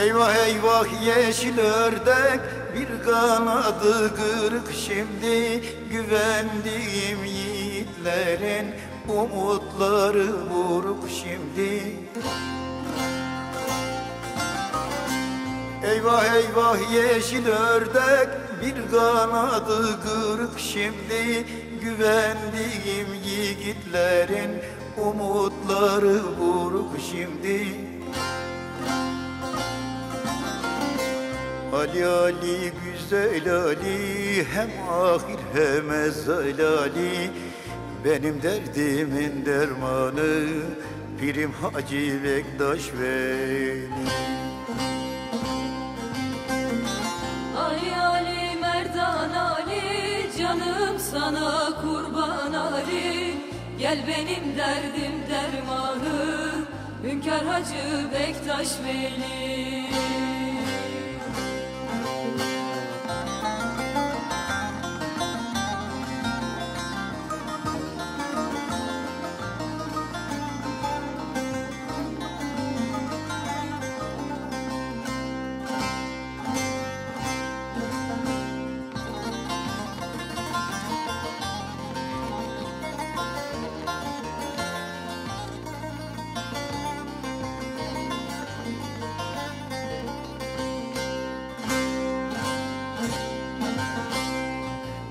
Eyvah eyvah yeşil ördek bir kanadı kırık. Şimdi Güvendiğim yiğitlerin umutları buruk. Şimdi Eyvah eyvah yeşil ördek bir kanadı kırık. Şimdi Güvendiğim yiğitlerin umutları buruk. Şimdi Ali Ali güzel Ali hem ahir hem ezel Ali. Benim derdimin dermanı Pirim Hacı Bektaş Veli. Ali Ali Merdan Ali canım sana kurban Ali. Gel benim derdim dermanı Hünkar Hacı Bektaş Veli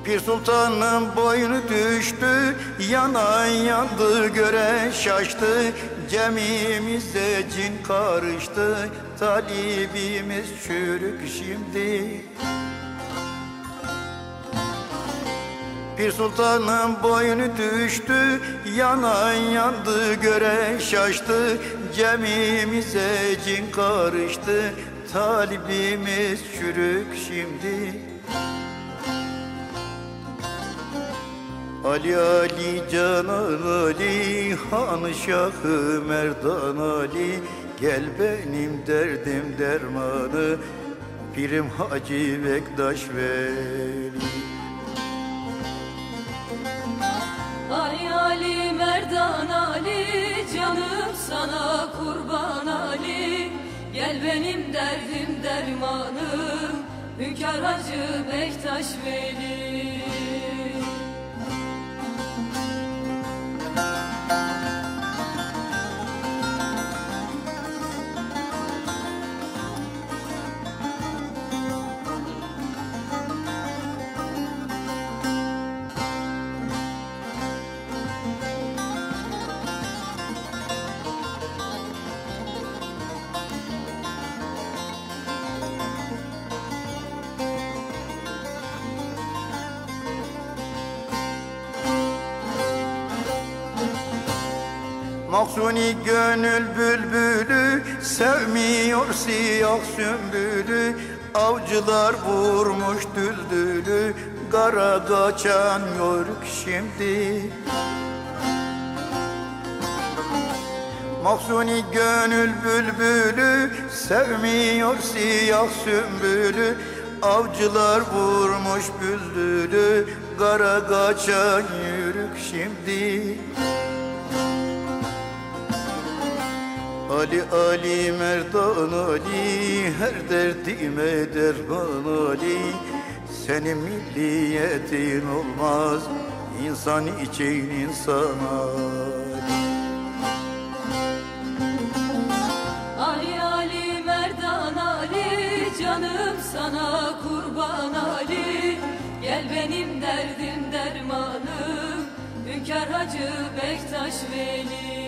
Bir sultanın boynu düştü Yanan yandı gören şaştı. Cemimize cin karıştı Talibimiz çürük şimdi. Bir sultanın boynu düştü Yanan yandı gören şaştı. Cemimize cin karıştı Talibimiz çürük şimdi Ali Ali Canan Ali Han Şahı Merdan Ali. Gel benim derdim dermanı Pirim Hacı Bektaş Veli. Ali Ali Merdan Ali canım sana kurban Ali. Gel benim derdim dermanım Hünkar Hacı Bektaş Veli Maksuni gönül bülbülü Sevmiyor siyah sümbülü. Avcılar vurmuş düldülü Kara kaçan yörük şimdi. Maksuni gönül bülbülü Sevmiyor siyah sümbülü. Avcılar vurmuş büldülü Kara kaçan yürük şimdi Ali Ali Merdan Ali Her derdime derman Ali. Senin milliyetin olmaz İnsan için insan Ali. Ali Ali Merdan Ali canım sana kurban Ali. Gel benim derdim dermanım Hünkar Hacı Bektaş Veli